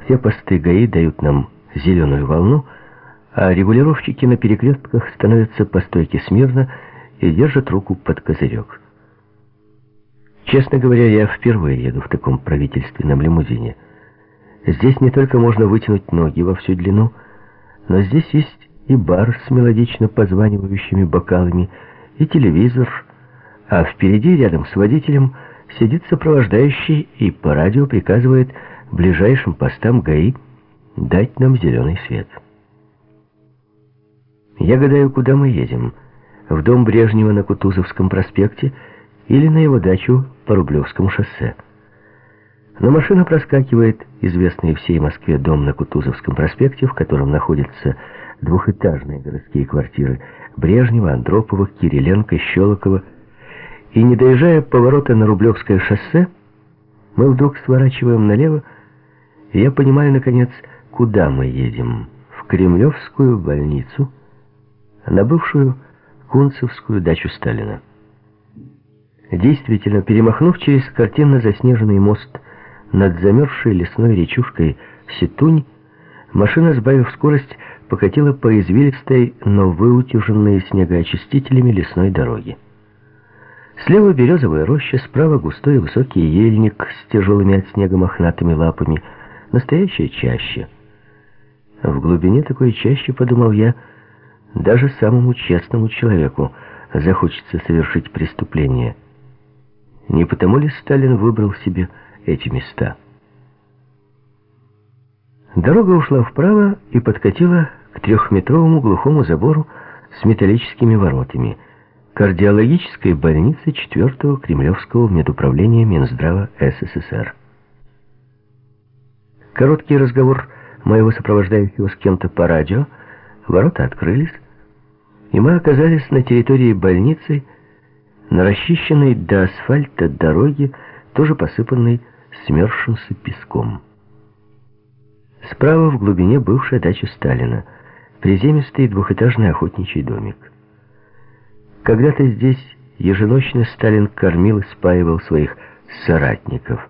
Все посты ГАИ дают нам зеленую волну, а регулировщики на перекрестках становятся по стойке смирно и держат руку под козырек. Честно говоря, я впервые еду в таком правительственном лимузине. Здесь не только можно вытянуть ноги во всю длину, но здесь есть и бар с мелодично позванивающими бокалами, и телевизор, а впереди, рядом с водителем, сидит сопровождающий и по радио приказывает ближайшим постам ГАИ дать нам зеленый свет. Я гадаю, куда мы едем. В дом Брежнева на Кутузовском проспекте или на его дачу по Рублевскому шоссе. Но машина проскакивает известный всей Москве дом на Кутузовском проспекте, в котором находятся двухэтажные городские квартиры Брежнева, Андропова, Кириленко, Щелокова. И не доезжая поворота на Рублевское шоссе, мы вдруг сворачиваем налево, я понимаю, наконец, куда мы едем. В Кремлевскую больницу, на бывшую Кунцевскую дачу Сталина. Действительно, перемахнув через картинно заснеженный мост над замерзшей лесной речушкой Ситунь, машина, сбавив скорость, покатила по извилистой, но выутюженной снегоочистителями лесной дороге. Слева березовая роща, справа густой высокий ельник с тяжелыми от снега мохнатыми лапами, настоящая чаще. В глубине такой чаще, подумал я, даже самому честному человеку захочется совершить преступление. Не потому ли Сталин выбрал себе эти места? Дорога ушла вправо и подкатила к трехметровому глухому забору с металлическими воротами, кардиологической больнице 4-го Кремлевского медуправления Минздрава СССР. Короткий разговор моего сопровождающего с кем-то по радио, ворота открылись, и мы оказались на территории больницы, на расчищенной до асфальта дороге, тоже посыпанной смерзшимся песком. Справа в глубине бывшая дача Сталина, приземистый двухэтажный охотничий домик. Когда-то здесь еженочно Сталин кормил и спаивал своих соратников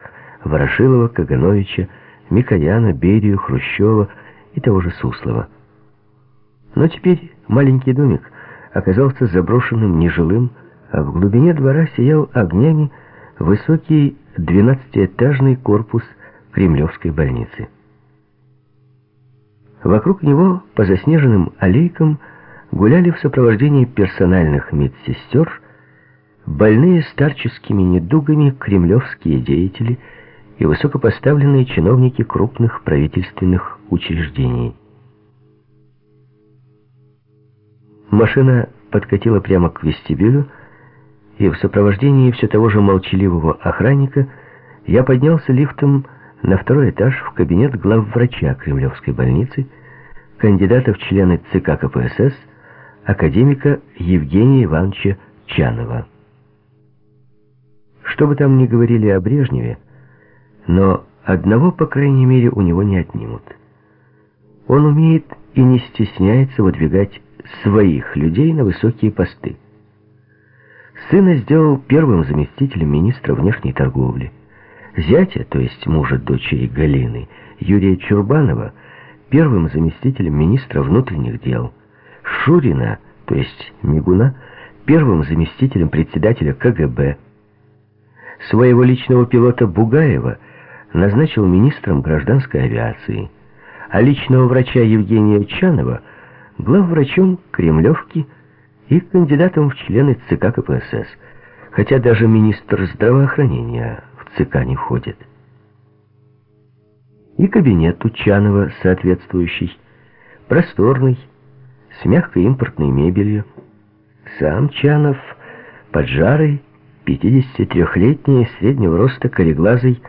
Ворошилова, Кагановича, Микояна, Берию, Хрущева и того же Суслова. Но теперь маленький домик оказался заброшенным, нежилым, а в глубине двора сиял огнями высокий двенадцатиэтажный корпус Кремлевской больницы. Вокруг него по заснеженным аллейкам гуляли в сопровождении персональных медсестер больные старческими недугами кремлевские деятели и высокопоставленные чиновники крупных правительственных учреждений. Машина подкатила прямо к вестибюлю, и в сопровождении все того же молчаливого охранника я поднялся лифтом на второй этаж в кабинет главврача Кремлевской больницы, кандидата в члены ЦК КПСС, академика Евгения Ивановича Чанова. Что бы там ни говорили о Брежневе, но одного, по крайней мере, у него не отнимут. Он умеет и не стесняется выдвигать своих людей на высокие посты. Сына сделал первым заместителем министра внешней торговли. Зятя, то есть мужа дочери Галины, Юрия Чурбанова, первым заместителем министра внутренних дел. Шурина, то есть Мигуна, первым заместителем председателя КГБ. Своего личного пилота Бугаева назначил министром гражданской авиации, а личного врача Евгения Чанова главврачом Кремлевки и кандидатом в члены ЦК КПСС, хотя даже министр здравоохранения в ЦК не входит. И кабинет у Чанова соответствующий, просторный, с мягкой импортной мебелью. Сам Чанов, поджарый, 53-летний, среднего роста, кореглазый,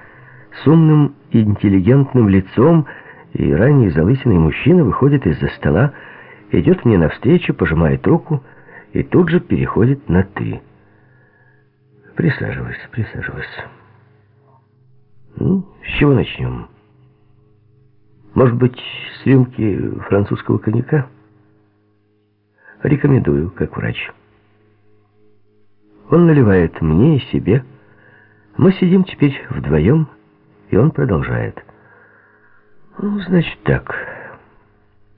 с умным интеллигентным лицом и ранний залысиный мужчина выходит из-за стола, идет мне навстречу, пожимает руку и тут же переходит на «ты». Присаживайся, присаживайся. Ну, с чего начнем? Может быть, с рюмки французского коньяка? Рекомендую, как врач. Он наливает мне и себе. Мы сидим теперь вдвоем, и он продолжает. Ну, значит так.